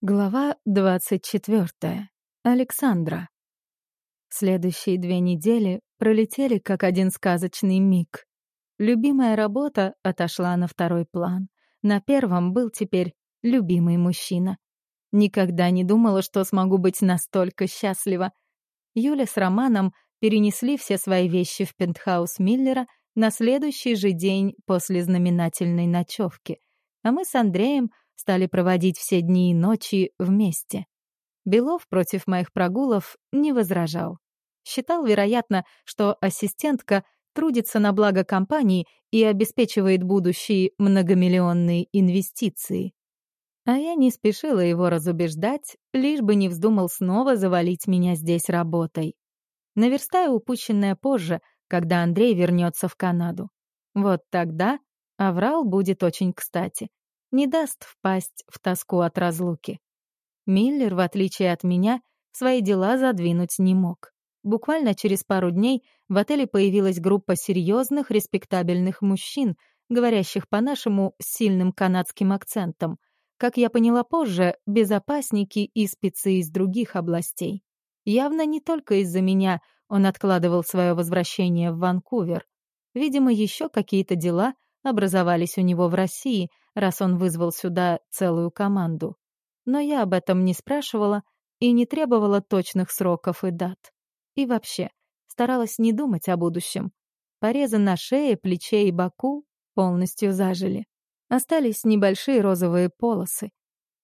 Глава 24. Александра. Следующие две недели пролетели как один сказочный миг. Любимая работа отошла на второй план. На первом был теперь любимый мужчина. Никогда не думала, что смогу быть настолько счастлива. Юля с Романом перенесли все свои вещи в пентхаус Миллера на следующий же день после знаменательной ночевки, а мы с Андреем — стали проводить все дни и ночи вместе. Белов против моих прогулов не возражал. Считал, вероятно, что ассистентка трудится на благо компании и обеспечивает будущие многомиллионные инвестиции. А я не спешила его разубеждать, лишь бы не вздумал снова завалить меня здесь работой. Наверстаю упущенное позже, когда Андрей вернется в Канаду. Вот тогда Аврал будет очень кстати не даст впасть в тоску от разлуки. Миллер, в отличие от меня, свои дела задвинуть не мог. Буквально через пару дней в отеле появилась группа серьезных, респектабельных мужчин, говорящих по-нашему с сильным канадским акцентом. Как я поняла позже, безопасники и спецы из других областей. Явно не только из-за меня он откладывал свое возвращение в Ванкувер. Видимо, еще какие-то дела образовались у него в России — раз он вызвал сюда целую команду. Но я об этом не спрашивала и не требовала точных сроков и дат. И вообще, старалась не думать о будущем. Порезы на шее, плече и боку полностью зажили. Остались небольшие розовые полосы.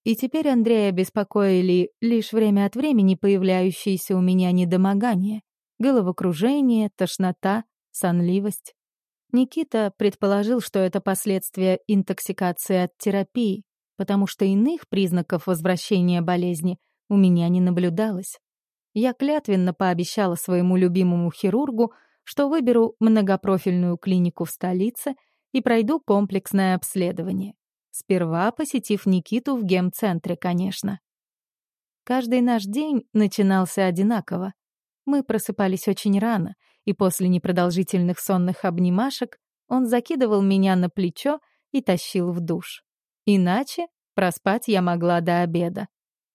И теперь Андрея беспокоили лишь время от времени появляющиеся у меня недомогания, головокружение, тошнота, сонливость. Никита предположил, что это последствия интоксикации от терапии, потому что иных признаков возвращения болезни у меня не наблюдалось. Я клятвенно пообещала своему любимому хирургу, что выберу многопрофильную клинику в столице и пройду комплексное обследование. Сперва посетив Никиту в гемцентре, конечно. Каждый наш день начинался одинаково. Мы просыпались очень рано — и после непродолжительных сонных обнимашек он закидывал меня на плечо и тащил в душ. Иначе проспать я могла до обеда.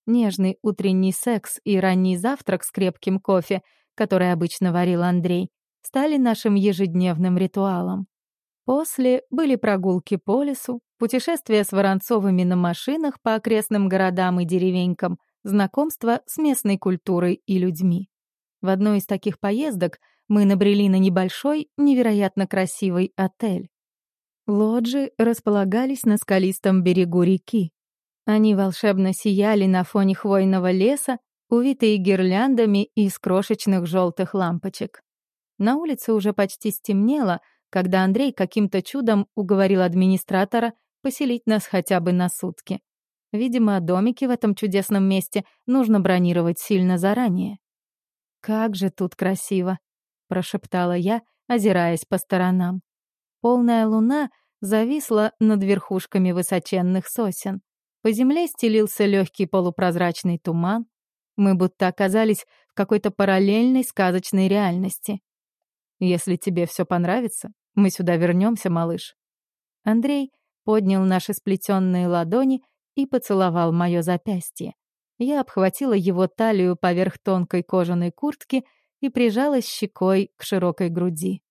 Нежный утренний секс и ранний завтрак с крепким кофе, который обычно варил Андрей, стали нашим ежедневным ритуалом. После были прогулки по лесу, путешествия с Воронцовыми на машинах по окрестным городам и деревенькам, знакомство с местной культурой и людьми. В одной из таких поездок мы набрели на небольшой, невероятно красивый отель. Лоджи располагались на скалистом берегу реки. Они волшебно сияли на фоне хвойного леса, увитые гирляндами из крошечных желтых лампочек. На улице уже почти стемнело, когда Андрей каким-то чудом уговорил администратора поселить нас хотя бы на сутки. Видимо, домики в этом чудесном месте нужно бронировать сильно заранее. Как же тут красиво прошептала я, озираясь по сторонам. Полная луна зависла над верхушками высоченных сосен. По земле стелился легкий полупрозрачный туман. Мы будто оказались в какой-то параллельной сказочной реальности. Если тебе все понравится, мы сюда вернемся, малыш. Андрей поднял наши сплетенные ладони и поцеловал мое запястье. Я обхватила его талию поверх тонкой кожаной куртки — и прижалась щекой к широкой груди.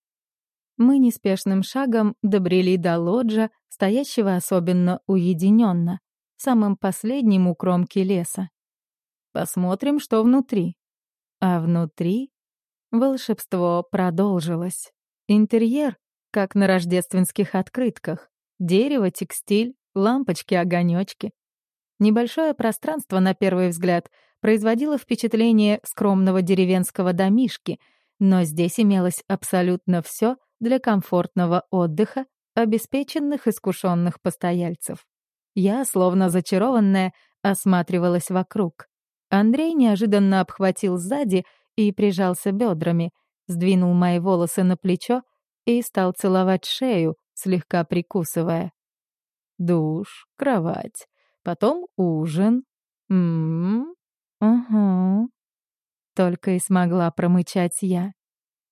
Мы неспешным шагом добрели до лоджа, стоящего особенно уединенно, самым последним у кромки леса. Посмотрим, что внутри. А внутри волшебство продолжилось. Интерьер, как на рождественских открытках. Дерево, текстиль, лампочки, огонечки. Небольшое пространство, на первый взгляд, производило впечатление скромного деревенского домишки, но здесь имелось абсолютно все для комфортного отдыха обеспеченных искушенных постояльцев. Я, словно зачарованная, осматривалась вокруг. Андрей неожиданно обхватил сзади и прижался бедрами, сдвинул мои волосы на плечо и стал целовать шею, слегка прикусывая. Душ, кровать, потом ужин. М-м, «Угу», — только и смогла промычать я.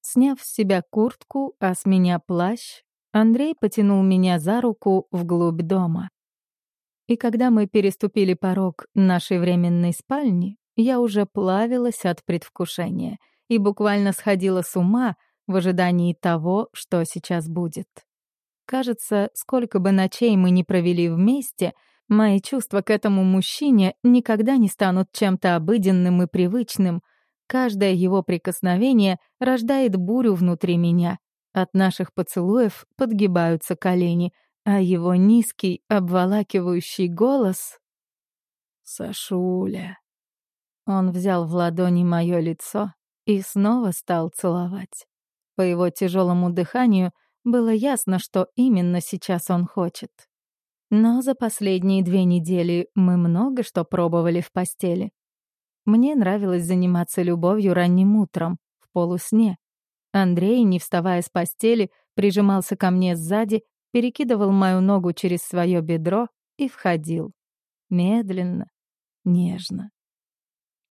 Сняв с себя куртку, а с меня плащ, Андрей потянул меня за руку вглубь дома. И когда мы переступили порог нашей временной спальни, я уже плавилась от предвкушения и буквально сходила с ума в ожидании того, что сейчас будет. Кажется, сколько бы ночей мы ни провели вместе, мои чувства к этому мужчине никогда не станут чем-то обыденным и привычным. Каждое его прикосновение рождает бурю внутри меня. От наших поцелуев подгибаются колени, а его низкий, обволакивающий голос... «Сашуля...» Он взял в ладони мое лицо и снова стал целовать. По его тяжелому дыханию было ясно, что именно сейчас он хочет. Но за последние две недели мы много что пробовали в постели. Мне нравилось заниматься любовью ранним утром, в полусне. Андрей, не вставая с постели, прижимался ко мне сзади, перекидывал мою ногу через свое бедро и входил. Медленно, нежно.